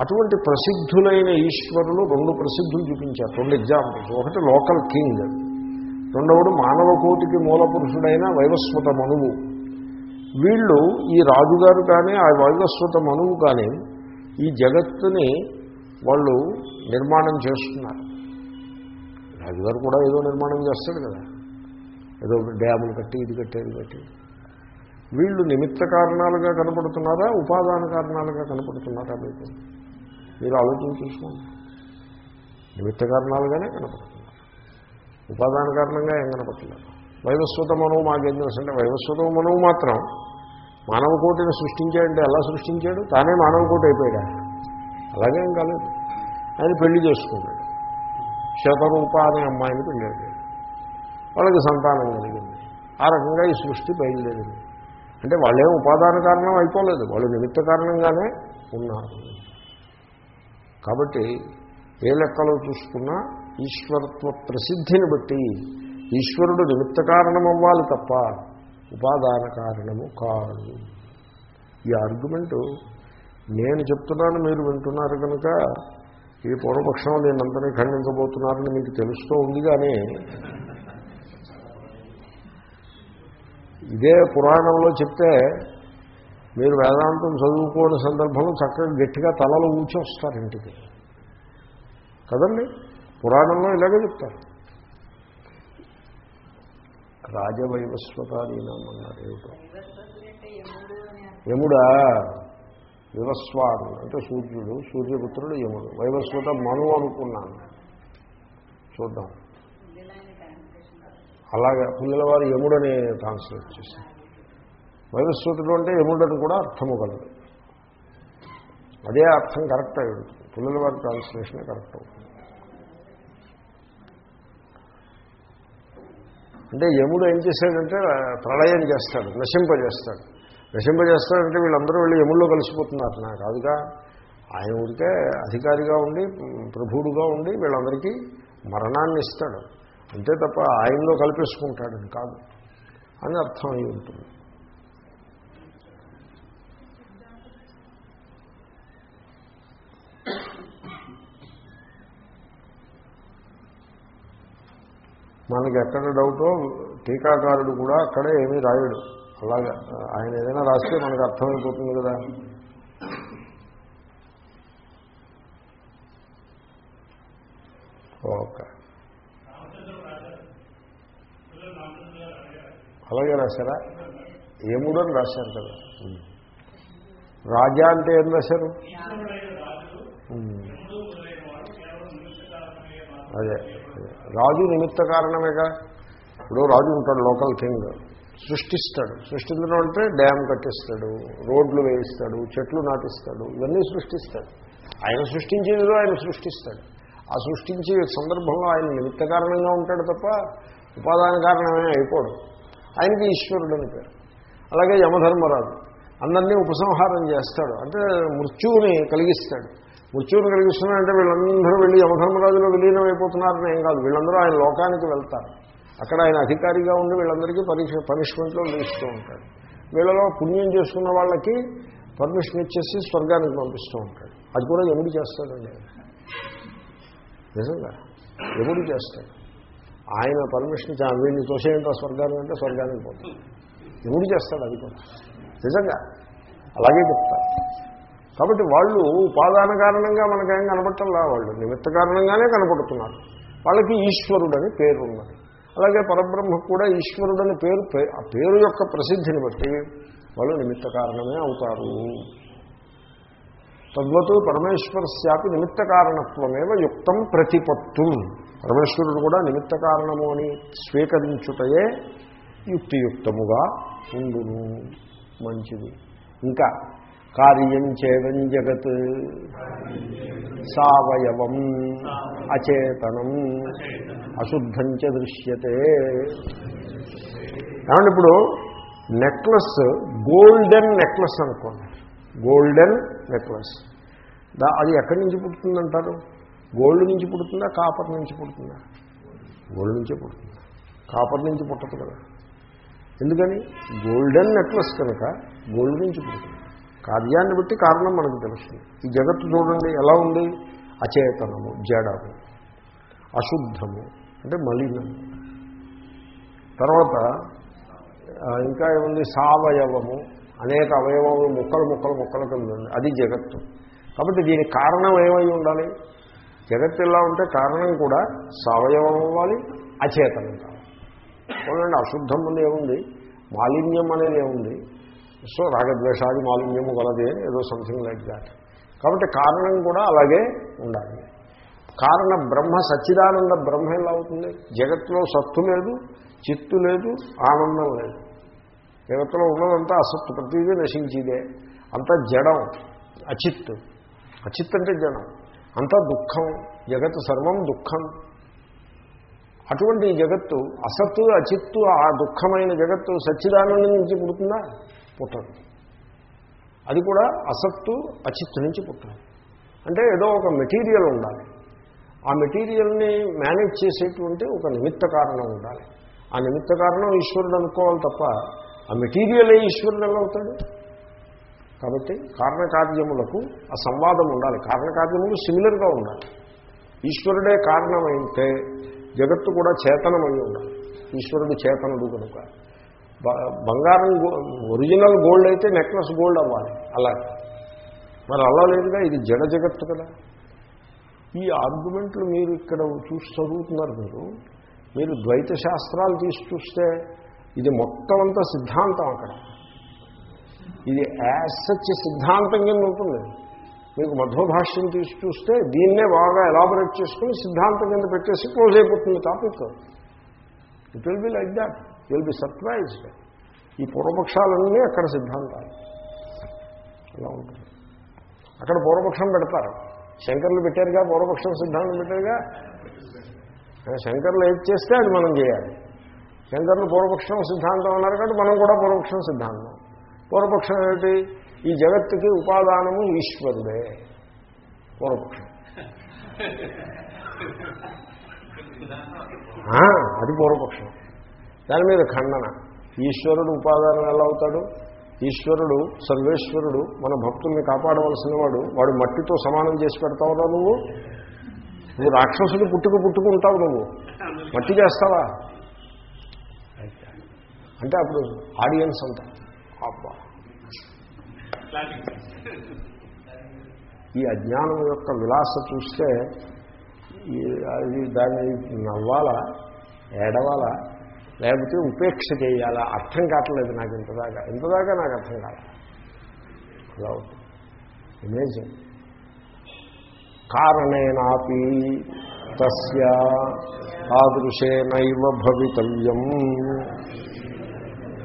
అటువంటి ప్రసిద్ధులైన ఈశ్వరులు రెండు ప్రసిద్ధులు చూపించారు రెండు ఎగ్జాంపుల్స్ ఒకటి లోకల్ కింగ్ రెండవడు మానవ కోటికి మూల పురుషుడైన వైవస్వత మనువు వీళ్ళు ఈ రాజుగారు కానీ ఆ వైవస్వత మనువు కానీ ఈ జగత్తుని వాళ్ళు నిర్మాణం చేస్తున్నారు. రాజుగారు కూడా ఏదో నిర్మాణం చేస్తాడు కదా. ఏదో డ్యాములు కట్టి ఇది కట్టి అది కట్టి. వీళ్ళు నిమిత్త కారణాలుగా కనపడుతున్నారా? ఉపాదాన కారణాలుగా కనపడుతున్నారా? మీకు మీరు ఆలోచన చూసుకోండి. నిమిత్త కారణాలుగానే కనపడుతున్నారు. ఉపాదాన కారణంగా ఏం కనపడుతున్నారు? వైవస్వత మనవు మాకేం తెలుసంటే వైవస్వత మనవు మాత్రం మానవ కోటిని సృష్టించాడంటే ఎలా సృష్టించాడు? తానే మానవ కోటి అయిపోయాడా? అలాగేం కాలేదు. ఆయన పెళ్ళి చేసుకున్నాడు. శతరూప అనే అమ్మాయిని పెళ్ళాడు వాళ్ళకి సంతానం కలిగింది. ఆ రకంగా ఈ సృష్టి బయలుదేరింది. అంటే వాళ్ళేం ఉపాదాన కారణం అయిపోలేదు. వాళ్ళు నిమిత్త కారణంగానే ఉన్నారు. కాబట్టి ఏ లెక్కలో చూసుకున్నా ఈశ్వరత్వ ప్రసిద్ధిని బట్టి ఈశ్వరుడు నిమిత్త కారణం అవ్వాలి తప్ప ఉపాదాన కారణము కాదు. ఈ ఆర్గ్యుమెంటు నేను చెప్తున్నాను మీరు వింటున్నారు కనుక ఈ పూర్వపక్షం అంతనే ఖండించబోతున్నారని మీకు తెలుస్తూ ఉంది కానీ ఇదే పురాణంలో చెప్తే మీరు వేదాంతం చదువుకోని సందర్భంలో చక్కగా గట్టిగా తలలు ఊచొస్తారు ఇంటికి. కదండి? పురాణంలో ఇలాగే చెప్తారు. రాజవైవస్వతాదీనం అన్నారు ఏమిటో. యముడా వివస్వాడు అంటే సూర్యుడు సూర్యపుత్రుడు యముడు. వైవస్వత మను అనుకున్నాను. చూద్దాం. అలాగే పుల్లలవారు యముడని ట్రాన్స్లేట్ చేశారు. వైవస్వతుడు అంటే యముడని కూడా అర్థము కలదు అదే అర్థం కరెక్ట్ అయ్యి పుల్లలవారి ట్రాన్స్లేషనే కరెక్ట్ అవుతుంది. అంటే యముడు ఏం చేశాడంటే ప్రళయం చేస్తాడు నశింపజేస్తాడు. నశింపజేస్తాడంటే వీళ్ళందరూ వెళ్ళి యముల్లో కలిసిపోతున్నారు. నాకు కాదుగా. ఆయన ఉంటే అధికారిగా ఉండి ప్రభువుడుగా ఉండి వీళ్ళందరికీ మరణాన్ని ఇస్తాడు. అంతే తప్ప ఆయనలో కల్పేసుకుంటాడని కాదు. అని అర్థం అయి ఉంటుంది. మనకి ఎక్కడ డౌటో టీకాకారుడు కూడా అక్కడే ఏమీ రాయడు. అలాగా ఆయన ఏదైనా రాస్తే మనకు అర్థమైపోతుంది కదా. ఓకే. అలాగే రాశారా? ఏముడు అని రాశారు కదా. రాజా అంటే ఏం రాశారు? అదే అదే. రాజు నిమిత్త కారణమేగా? ఇప్పుడు రాజు ఉంటాడు లోకల్ కింగ్. సృష్టిస్తాడు. సృష్టించడం అంటే డ్యామ్ కట్టిస్తాడు రోడ్లు వేయిస్తాడు చెట్లు నాటిస్తాడు ఇవన్నీ సృష్టిస్తాడు. ఆయన సృష్టించేదిలో ఆయన సృష్టిస్తాడు. ఆ సృష్టించే సందర్భంలో ఆయన నిమిత్త కారణంగా ఉంటాడు తప్ప ఉపాదాన కారణమే అయిపోడు. ఆయనకి ఈశ్వరుడు అని పేరు. అలాగే యమధర్మరాజు. అందరినీ ఉపసంహారం చేస్తాడు. అంటే మృత్యువుని కలిగిస్తాడు. మృత్యువుని కలిగిస్తున్నాడంటే వీళ్ళందరూ వెళ్ళి యమధర్మరాజులో విలీనం అయిపోతున్నారని ఏం కాదు. వీళ్ళందరూ ఆయన లోకానికి వెళ్తారు. అక్కడ ఆయన అధికారిగా ఉండి వీళ్ళందరికీ పరీక్ష పనిష్మెంట్లో నిలుస్తూ ఉంటాడు. వీళ్ళలో పుణ్యం చేసుకున్న వాళ్ళకి పర్మిషన్ ఇచ్చేసి స్వర్గానికి పంపిస్తూ ఉంటాడు. అది కూడా ఎముడు చేస్తాడండి నిజంగా ఎముడు చేస్తాడు. ఆయన పర్మిషన్ ఇచ్చి వీడిని తోసేయంట స్వర్గానికి అంటే స్వర్గానికి పోతాడు. ఎముడు చేస్తాడు అది కూడా? నిజంగా. అలాగే చెప్తారు కాబట్టి వాళ్ళు ఉపాదాన కారణంగా మనకేం కనపట్టల్లా వాళ్ళు? నిమిత్త కారణంగానే కనపడుతున్నారు. వాళ్ళకి ఈశ్వరుడని పేరు ఉన్నది అలాగే పరబ్రహ్మ కూడా ఈశ్వరుడని పేరు ఆ పేరు యొక్క ప్రసిద్ధిని బట్టి వాళ్ళు నిమిత్త కారణమే అవుతారు. తద్వత్ పరమేశ్వరస్యాపి నిమిత్త కారణత్వమేవ యుక్తం ప్రతిపత్తు. పరమేశ్వరుడు కూడా నిమిత్త కారణము అని స్వీకరించుటయే యుక్తియుక్తముగా ఉండును. మంచిది. ఇంకా కార్యం చేదం జగత్ సావయవం అచేతనం అశుద్ధం చ దృశ్యతే. ఏమంటే ఇప్పుడు నెక్లెస్ గోల్డెన్ నెక్లెస్ అనుకోండి. Golden necklace. అది ఎక్కడి నుంచి పుడుతుందంటారు? గోల్డ్ నుంచి పుడుతుందా కాపర్ నుంచి పుడుతుందా? గోల్డ్ నుంచే పుడుతుంది. కాపర్ నుంచి పుట్టదు కదా. ఎందుకని? గోల్డెన్ నెక్లెస్ కనుక గోల్డ్ నుంచి పుడుతుంది. కార్యాన్ని బట్టి కారణం మనకు తెలుస్తుంది. ఈ జగత్తు చూడండి ఎలా ఉంది? అచేతనము జడము అశుద్ధము అంటే మలినము. తర్వాత ఇంకా ఏముంది? సావయవము అనేక అవయవములు ముక్కలు ముక్కలు ముక్కలు కింద ఉంది అది జగత్తు. కాబట్టి దీనికి కారణం ఏమై ఉండాలి? జగత్తు ఇలా ఉంటే కారణం కూడా సవయవం అవ్వాలి అచేతనం కావాలి. చూడండి అశుద్ధం అనేది ఏముంది? మాలిన్యం అనేది ఏముంది? సో రాగద్వేషాది మాలిన్యము గలది అని ఏదో సంథింగ్ లైక్ దాట్ కాబట్టి కారణం కూడా అలాగే ఉండాలి. కారణ బ్రహ్మ సచ్చిదానంద బ్రహ్మ ఎలా అవుతుంది? జగత్తులో సత్తు లేదు చిత్తు లేదు ఆనందం లేదు. జగత్తులో ఉన్నదంతా అసత్తు ప్రతిదీ నశించేదే. అంతా జడం అచిత్తు అచిత్ అంటే జడం అంతా దుఃఖం జగత్ సర్వం దుఃఖం. అటువంటి జగత్తు అసత్తు అచిత్తు ఆ దుఃఖమైన జగత్తు సచ్చిదానందం నుంచి పుడుతుందా? పుట్టదు. అది కూడా అసత్తు అచిత్తు నుంచి పుట్టదు. అంటే ఏదో ఒక మెటీరియల్ ఉండాలి. ఆ మెటీరియల్ని మేనేజ్ చేసేటువంటి ఒక నిమిత్త కారణం ఉండాలి. ఆ నిమిత్త కారణం ఈశ్వరుడు అనుకోవాలి తప్ప ఆ మెటీరియలే ఈశ్వరుడు ఎలా అవుతాడు? కాబట్టి కారణకార్యములకు ఆ సంవాదం ఉండాలి. కారణకార్యములు సిమిలర్గా ఉండాలి. ఈశ్వరుడే కారణమైతే జగత్తు కూడా చేతనమై ఉండాలి. ఈశ్వరుడు చేతనుడు కనుక. బ- బంగారం ఒరిజినల్ గోల్డ్ అయితే నెక్లెస్ గోల్డ్ అవ్వాలి. అలాగే మరి అలా లేదుగా ఇది జడ జగత్తు కదా. ఈ ఆర్గ్యుమెంట్లు మీరు ఇక్కడ చూసి చదువుతున్నారు మీరు. మీరు ద్వైత శాస్త్రాలు తీసి చూస్తే ఇది మొత్తం అంతా సిద్ధాంతం అక్కడ. ఇది యాసచ్ సిద్ధాంతం కింద ఉంటుంది. మీకు మధ్వభాష్యం తీసి చూస్తే దీన్నే బాగా ఎలాబొరేట్ చేసుకుని సిద్ధాంతం కింద పెట్టేసి క్లోజ్ అయిపోతుంది topic. It will be like that will be surprised ఈ పూర్వపక్షాలన్నీ అక్కడ సిద్ధాంతాలు. అలా ఉంటుంది. అక్కడ పూర్వపక్షం పెడతారు. శంకర్లు పెట్టారుగా పూర్వపక్షం సిద్ధాంతం పెట్టారుగా? శంకర్లు ఏది చేస్తే అది మనం చేయాలి. శంకరులు పూర్వపక్షం సిద్ధాంతం అన్నారు కాబట్టి మనం కూడా పూర్వపక్షం సిద్ధాంతం. పూర్వపక్షం ఏమిటి? ఈ జగత్తుకి ఉపాదానము ఈశ్వరుడే. పూర్వపక్షం. అది పూర్వపక్షం. దాని మీద ఖండన. ఈశ్వరుడు ఉపాదానం ఎలా అవుతాడు? ఈశ్వరుడు సర్వేశ్వరుడు మన భక్తుల్ని కాపాడవలసిన వాడు వాడు మట్టితో సమానం చేసి పెడతావురా నువ్వు? నువ్వు రాక్షసుడు పుట్టుకు పుట్టుకుంటావు నువ్వు. మట్టి చేస్తావా? అంటే అప్పుడు ఆడియన్స్ అంతా. అబ్బా. ఈ అజ్ఞానం యొక్క విలాస చూస్తే ఈ- అది దాన్ని నవ్వాలా ఏడవాలా లేకపోతే ఉపేక్ష చేయాలా. అర్థం కావట్లేదు నాకు ఇంతదాకా. ఇంతదాకా నాకు అర్థం కాదు అలా అవుతుంది అమేజింగ్ కారణేనాపి తస్య తాదృశేనైవ భవితవ్యం.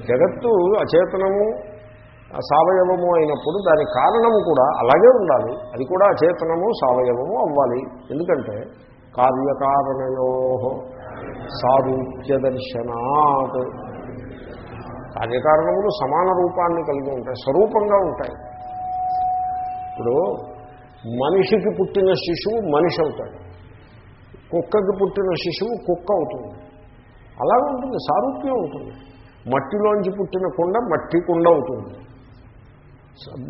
జగత్తు అచేతనము సవయవము అయినప్పుడు దాని కారణము కూడా అలాగే ఉండాలి. అది కూడా అచేతనము సవయవము అవ్వాలి. ఎందుకంటే కార్యకారణయో సారూప్య దర్శనాత్ కార్యకారణములు సమాన రూపాన్ని కలిగి ఉంటాయి స్వరూపంగా ఉంటాయి. ఇప్పుడు మనిషికి పుట్టిన శిశువు మనిషి అవుతాడు. కుక్కకి పుట్టిన శిశువు కుక్క అవుతుంది. అలా ఉంటుంది సారూప్యం ఉంటుంది మట్టిలోంచి పుట్టిన కుండ మట్టి కుండ అవుతుంది.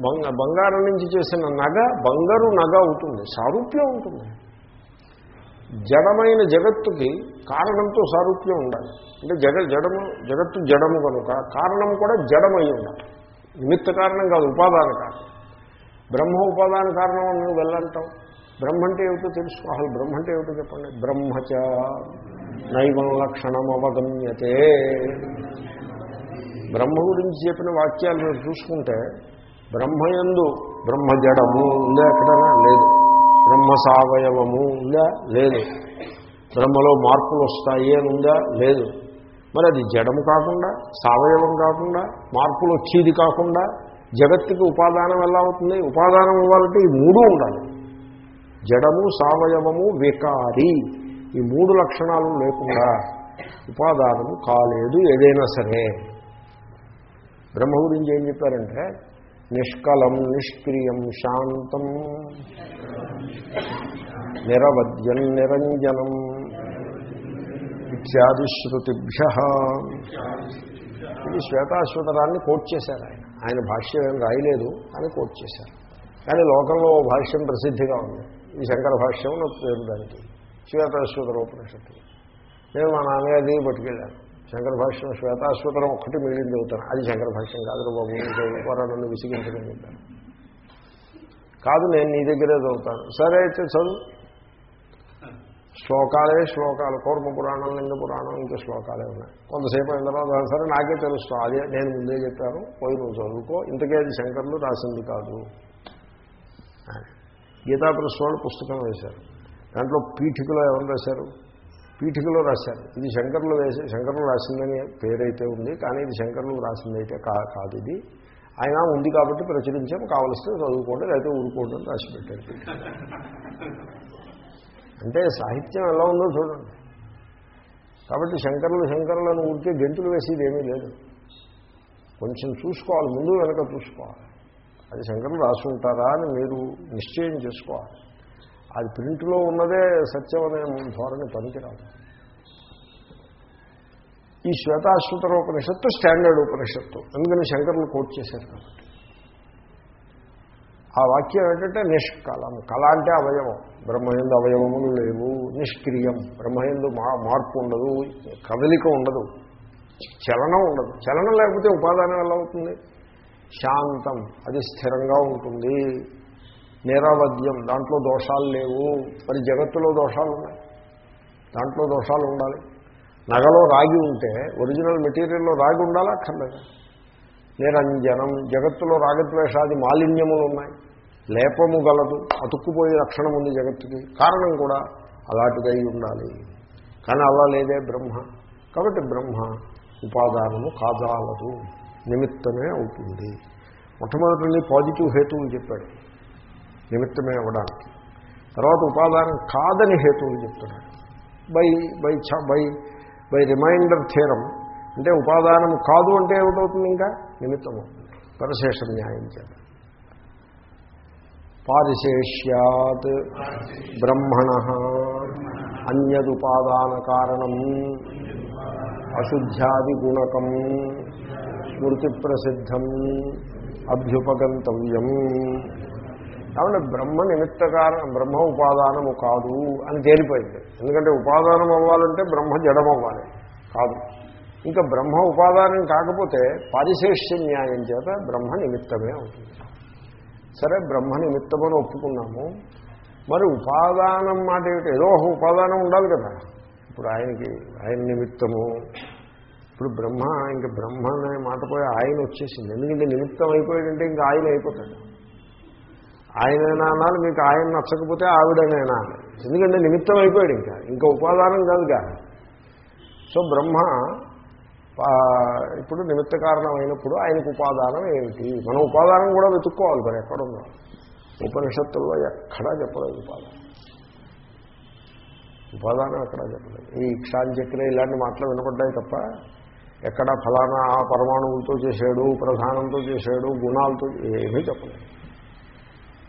బంగ బంగారం నుంచి చేసిన నగ బంగారు నగ అవుతుంది. సారూప్యం ఉంటుంది. జడమైన జగత్తుకి కారణంతో సారూప్యం ఉండాలి. అంటే జగ జడము జగత్తు జడము కనుక కారణం కూడా జడమై ఉండాలి. నిమిత్త కారణం కాదు ఉపాదాన కారణం. బ్రహ్మ ఉపాదాన కారణం అని నువ్వు వెళ్ళంటావు. బ్రహ్మ అంటే ఏమిటో తెలుసుకో. అసలు బ్రహ్మ అంటే ఏమిటో చెప్పండి. బ్రహ్మచ నైవం లక్షణం అవగమ్యతే బ్రహ్మ గురించి చెప్పిన వాక్యాలు మీరు చూసుకుంటే బ్రహ్మయందు బ్రహ్మ జడము ఉందా ఎక్కడైనా? లేదు. బ్రహ్మ సావయవము ఉందా? లేదు. బ్రహ్మలో మార్పులు వస్తాయి అని ఉందా? లేదు. మరి అది జడము కాకుండా సవయవం కాకుండా మార్పులు వచ్చేది కాకుండా జగత్తుకి ఉపాదానం ఎలా అవుతుంది? ఉపాదానం ఇవ్వాలంటే ఈ మూడు ఉండాలి. జడము సవయవము వికారి. ఈ మూడు లక్షణాలు లేకుండా ఉపాదానము కాలేదు ఏదైనా సరే. బ్రహ్మ గురించి ఏం చెప్పారంటే నిష్కలం నిష్క్రియం శాంతం. నిరవద్యం నిరంజనం. ఇత్యాది శృతిభ్య ఇది శ్వేతాశ్వతరాన్ని కోట్ చేశారు ఆయన. ఆయన భాష్యం ఏం రాయలేదు అని కోట్ చేశారు. కానీ లోకంలో భాష్యం ప్రసిద్ధిగా ఉంది. ఈ శంకర భాష్యం నా పేరు దానికి. శ్వేతాశ్వతర ఉపనిషత్తు. నేను మా నాన్నగారి దగ్గర పట్టుకెళ్ళాను. శంకర భాష్యం శ్వేతాశ్వతరం ఒక్కటి మిగిలింది చదువుతాను అది శంకర భాష్యం కాదు బాబు నేను విసిగించడం చెప్పాను కాదు నేను నీ దగ్గరే చదువుతాను. సరే అయితే చదువు. శ్లోకాలే శ్లోకాలు. కూర్మ పురాణం లింగ పురాణం ఇంకా శ్లోకాలే ఉన్నాయి. కొంతసేపు అయిన తర్వాత సరే నాకే తెలుసు. అదే నేను ముందే చెప్పాను. పోయి నువ్వు చదువుకో. ఇంతకే అది శంకర్లు రాసింది కాదు. గీతా ప్రెస్ పుస్తకం వేశారు. దాంట్లో పీఠికలో ఎవరు రాశారు? పీఠికలో రాశారు. ఇది శంకర్లు వేసే శంకర్లు రాసిందని పేరైతే ఉంది కానీ ఇది శంకర్లు రాసిందైతే కా కాదు ఇది. ఆయన ఉంది కాబట్టి ప్రచురించాం కావలిస్తే చదువుకోండి లేకపోతే ఊరుకోండి అని రాసి పెట్టారు అంటే సాహిత్యం ఎలా ఉందో చూడండి. కాబట్టి శంకరులు శంకరులను ఊరికే గెంతులు వేసేది ఏమీ లేదు. కొంచెం చూసుకోవాలి ముందు వెనక చూసుకోవాలి. అది శంకరులు రాసుకుంటారా అని మీరు నిశ్చయం చేసుకోవాలి. అది ప్రింట్లో ఉన్నదే సత్యం అనే ధోరణి పనికిరాదు. ఈ శ్వేతాశ్వతర ఉపనిషత్తు స్టాండర్డ్ ఉపనిషత్తు అందుకని శంకరులు కోట్ చేశారు కాబట్టి. ఆ వాక్యం ఏంటంటే నిష్కలం కళ అంటే అవయవం. బ్రహ్మయందు అవయవములు లేవు నిష్క్రియం. బ్రహ్మయందు మా మార్పు ఉండదు కదలిక ఉండదు చలనం ఉండదు. చలనం లేకపోతే ఉపాదానం ఎలా అవుతుంది? శాంతం అది స్థిరంగా ఉంటుంది. నేరావద్యం దాంట్లో దోషాలు లేవు. మరి జగత్తులో దోషాలు ఉన్నాయి. దాంట్లో దోషాలు ఉండాలి. నగలో రాగి ఉంటే ఒరిజినల్ మెటీరియల్లో రాగి ఉండాలా? అక్కర్లేదా? నిరంజనం. జగత్తులో రాగద్వేషాది మాలిన్యములు ఉన్నాయి. లేపము గలదు. అతుక్కుపోయే లక్షణం ఉంది జగత్తుకి. కారణం కూడా అలాంటిదై ఉండాలి. కానీ అలా లేదే బ్రహ్మ. కాబట్టి బ్రహ్మ ఉపాదానము కాదాలదు నిమిత్తమే అవుతుంది. మొట్టమొదటి పాజిటివ్ హేతువులు చెప్పాడు. నిమిత్తమే అవ్వడానికి. తర్వాత ఉపాదానం కాదని హేతువులు చెప్తున్నాడు బై బై ఛ బై బై రిమైండర్ థీరం అంటే ఉపాదానం కాదు అంటే ఏమిటవుతుంది ఇంకా? నిమిత్తం అవుతుంది పరశేష న్యాయం చేత పారిశేష్యాత్ బ్రహ్మణ. అన్యదుపాదాన కారణం అశుద్ధ్యాది గుణకం. స్మృతి ప్రసిద్ధం అభ్యుపగంతవ్యం. కాబట్టి బ్రహ్మ నిమిత్త కారణం బ్రహ్మ ఉపాదానము కాదు అని తేలిపోయింది. ఎందుకంటే ఉపాదానం అవ్వాలంటే బ్రహ్మ జడమవ్వాలి. కాదు. ఇంకా బ్రహ్మ ఉపాదానం కాకపోతే పారిశేష్య న్యాయం చేత బ్రహ్మ నిమిత్తమే అవుతుంది. సరే బ్రహ్మ నిమిత్తమని ఒప్పుకున్నాము. మరి ఉపాదానం మాట ఏమిటి? ఏదో ఒక ఉపాదానం ఉండాలి కదా. ఇప్పుడు ఆయనకి ఆయన నిమిత్తము. ఇప్పుడు బ్రహ్మ ఇంకా బ్రహ్మ అనే మాట పోయి ఆయన వచ్చేసింది. ఎందుకంటే నిమిత్తం అయిపోయాడంటే ఇంకా ఆయన అయిపోతాడు. ఆయనైనా అనాలి మీకు ఆయన నచ్చకపోతే ఆవిడనైనా. ఎందుకంటే నిమిత్తం అయిపోయాడు ఇంకా. ఇంకా ఉపాదానం కాదుగా. సో బ్రహ్మ ఇప్పుడు నిమిత్త కారణం అయినప్పుడు ఆయనకు ఉపాదానం ఏమిటి? మన ఉపాదానం కూడా వెతుక్కోవాలి మరి ఎక్కడుందో. ఉపనిషత్తుల్లో ఎక్కడా చెప్పలేదు ఉపాదానం. ఉపాదానం ఎక్కడా చెప్పలేదు. ఈ ఇక్షాంచక్ర ఇలాంటి మాటలు వినపడ్డాయి తప్ప ఎక్కడ ఫలానా ఆ పరమాణువులతో చేశాడు ప్రధానంతో చేశాడు గుణాలతో ఏమీ చెప్పలేదు.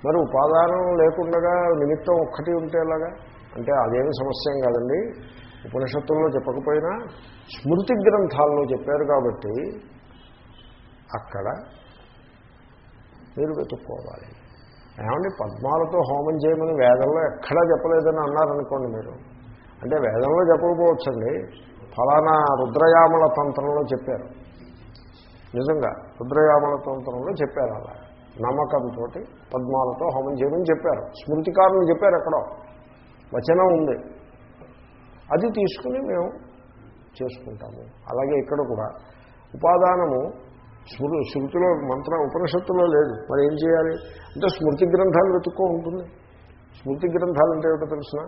మరి ఉపాదానం లేకుండా నిమిత్తం ఒక్కటి ఉంటేలాగా అంటే అదేమి సమస్య కాదండి. ఉపనిషత్తుల్లో చెప్పకపోయినా స్మృతి గ్రంథాల్లో చెప్పారు కాబట్టి అక్కడ మీరు వెతుక్కోవాలి. ఏమండి? పద్మాలతో హోమం చేయమని వేదంలో ఎక్కడా చెప్పలేదని అన్నారనుకోండి మీరు. అంటే వేదంలో చెప్పకపోవచ్చండి. ఫలానా రుద్రయామల తంత్రంలో చెప్పారు. నిజంగా రుద్రయామల తంత్రంలో చెప్పారు అలా. నమ్మకంతో పద్మాలతో హోమం చేయమని చెప్పారు. స్మృతికారులు చెప్పారు ఎక్కడో. వచనం ఉంది. అది తీసుకుని మేము చేసుకుంటాము. అలాగే ఇక్కడ కూడా. ఉపాదానము స్మృ శృతిలో మంత్ర ఉపనిషత్తులో లేదు. మరి ఏం చేయాలి? అంటే స్మృతి గ్రంథాలు వెతుక్కో ఉంటుంది. స్మృతి గ్రంథాలు అంటే ఏమిటో తెలిసిన?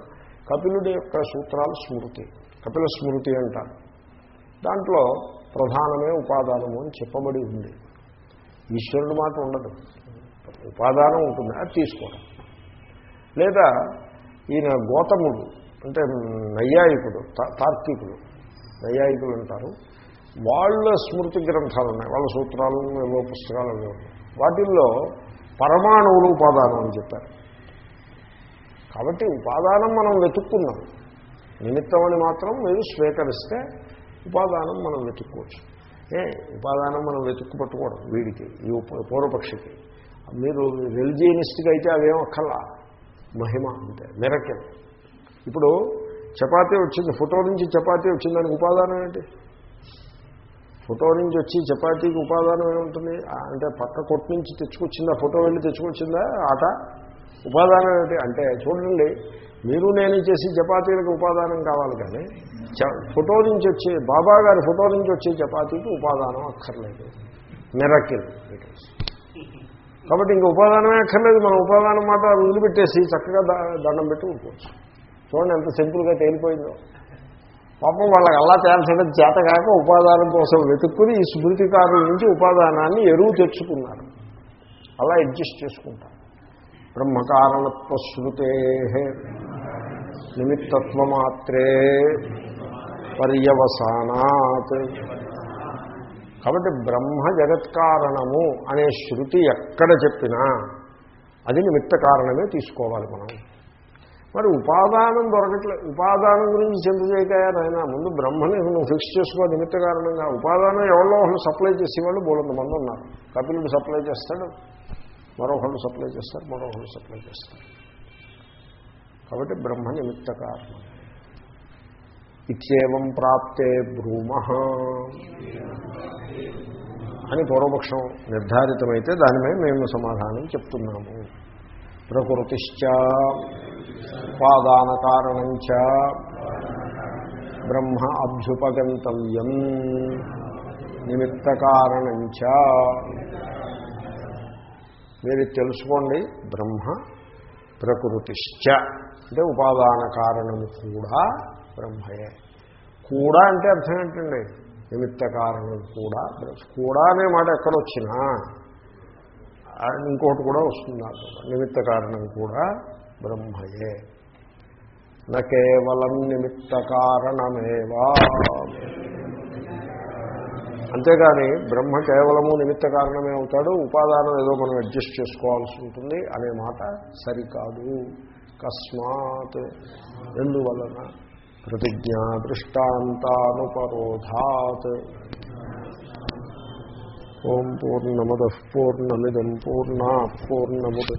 కపిలుడి యొక్క సూత్రాలు స్మృతి. కపిల స్మృతి అంటారు. దాంట్లో ప్రధానమే ఉపాదానము అని చెప్పబడి ఉంది. ఈశ్వరుడు మాట ఉండదు. ఉపాదానం ఉంటుంది అది తీసుకోవడం. లేదా ఈయన గోతముడు అంటే నైయాయికుడు తా- తార్కికుడు నైయాయికులు అంటారు వాళ్ళ స్మృతి గ్రంథాలు ఉన్నాయి వాళ్ళ సూత్రాలు ఏవో పుస్తకాలు అవి ఉన్నాయి. వాటిల్లో పరమాణువులు ఉపాదానం అని చెప్పారు. కాబట్టి ఉపాదానం మనం వెతుక్కున్నాం. నిమిత్తం అని మాత్రం మీరు స్వీకరిస్తే ఉపాదానం మనం వెతుక్కోవచ్చు. ఏ ఉపాదానం మనం వెతుక్కు పట్టుకోవడం వీడికి ఈ పూర్వపక్షికి. మీరు రిలిజియనిస్ట్గా అయితే అవేం అక్కర్లా? మహిమ అంటే మిరకెల్ ఇప్పుడు చపాతీ వచ్చింది ఫోటో నుంచి చపాతీ వచ్చిందానికి ఉపాదానం ఏంటి? ఫోటో నుంచి వచ్చి చపాతీకి ఉపాదానం ఏముంటుంది అంటే పక్క కొట్టు నుంచి తెచ్చుకొచ్చిందా ఫోటో వెళ్ళి తెచ్చుకొచ్చిందా ఆట? ఉపాదానం ఏంటి? అంటే చూడండి మీరు నేను చేసి చపాతీలకు ఉపాదానం కావాలి కానీ చ- ఫోటో నుంచి వచ్చే బాబా గారి ఫోటో నుంచి వచ్చే చపాతీకి ఉపాదానం అక్కర్లేదు. మిరకిల్ ఇట్ ఈస్ కాబట్టి ఇంక ఉపాదానమే అక్కర్లేదు. మనం ఉపాదానం మాట వదిలిపెట్టేసి చక్కగా దండం పెట్టి ఊరుకోవచ్చు చూడండి ఎంత సింపుల్గా తేలిపోయిందో. పాపం వాళ్ళకి అలా తేల్చడం చేత కాక ఉపాదానం కోసం వెతుక్కుని ఈ స్మృతికారుల నుంచి ఉపాదానాన్ని ఎరువు తెచ్చుకున్నారు. అలా అడ్జస్ట్ చేసుకుంటారు. బ్రహ్మకారణత్వ శృతే నిమిత్తత్వమాత్రే పర్యవసానాత్. కాబట్టి బ్రహ్మ జగత్కారణము అనే శృతి ఎక్కడ చెప్పినా అది నిమిత్త కారణమే తీసుకోవాలి మనం. మరి ఉపాదానం దొరకట్లేదు ఉపాదానం గురించి చింత చేయకాయా నాయన? ముందు బ్రహ్మని నువ్వు ఫిక్స్ చేసుకో నిమిత్త కారణంగా. ఉపాదానం ఎవరో ఒకళ్ళు సప్లై చేసేవాళ్ళు బోలంత మంది ఉన్నారు. కపిలుడు సప్లై చేస్తాడు మరొకళ్ళు సప్లై చేస్తారు మరొకళ్ళు సప్లై చేస్తారు. కాబట్టి బ్రహ్మ నిమిత్త కారణం. ఇత్యేవం ప్రాప్తే భ్రూమ అని పూర్వపక్షం నిర్ధారితమైతే దానిపై మేము సమాధానం చెప్తున్నాము. ప్రకృతిశ్చ ఉపాదాన కారణంచ బ్రహ్మ అభ్యుపగంతవ్యం నిమిత్త కారణంచ. మీరు తెలుసుకోండి. బ్రహ్మ ప్రకృతిశ్చ అంటే ఉపాదాన కారణము కూడా బ్రహ్మయే. కూడా అంటే అర్థం ఏంటండి? నిమిత్త కారణం కూడా కూడా అనే మాట ఎక్కడొచ్చినా ఇంకోటి కూడా వస్తుంది నిమిత్త కారణం కూడా బ్రహ్మయే. నా కేవలం నిమిత్త కారణమేవా? అంతేగాని బ్రహ్మ కేవలము నిమిత్త కారణమే అవుతాడు ఉపాదానం ఏదో మనం అడ్జస్ట్ చేసుకోవాల్సి ఉంటుంది అనే మాట సరికాదు. కస్మాత్. ఎందువలన? ప్రతిజ్ఞా దృష్టాంతానుపరోధాత్. ఓం పూర్ణమద పూర్ణమిదం పూర్ణా పూర్ణముద్యే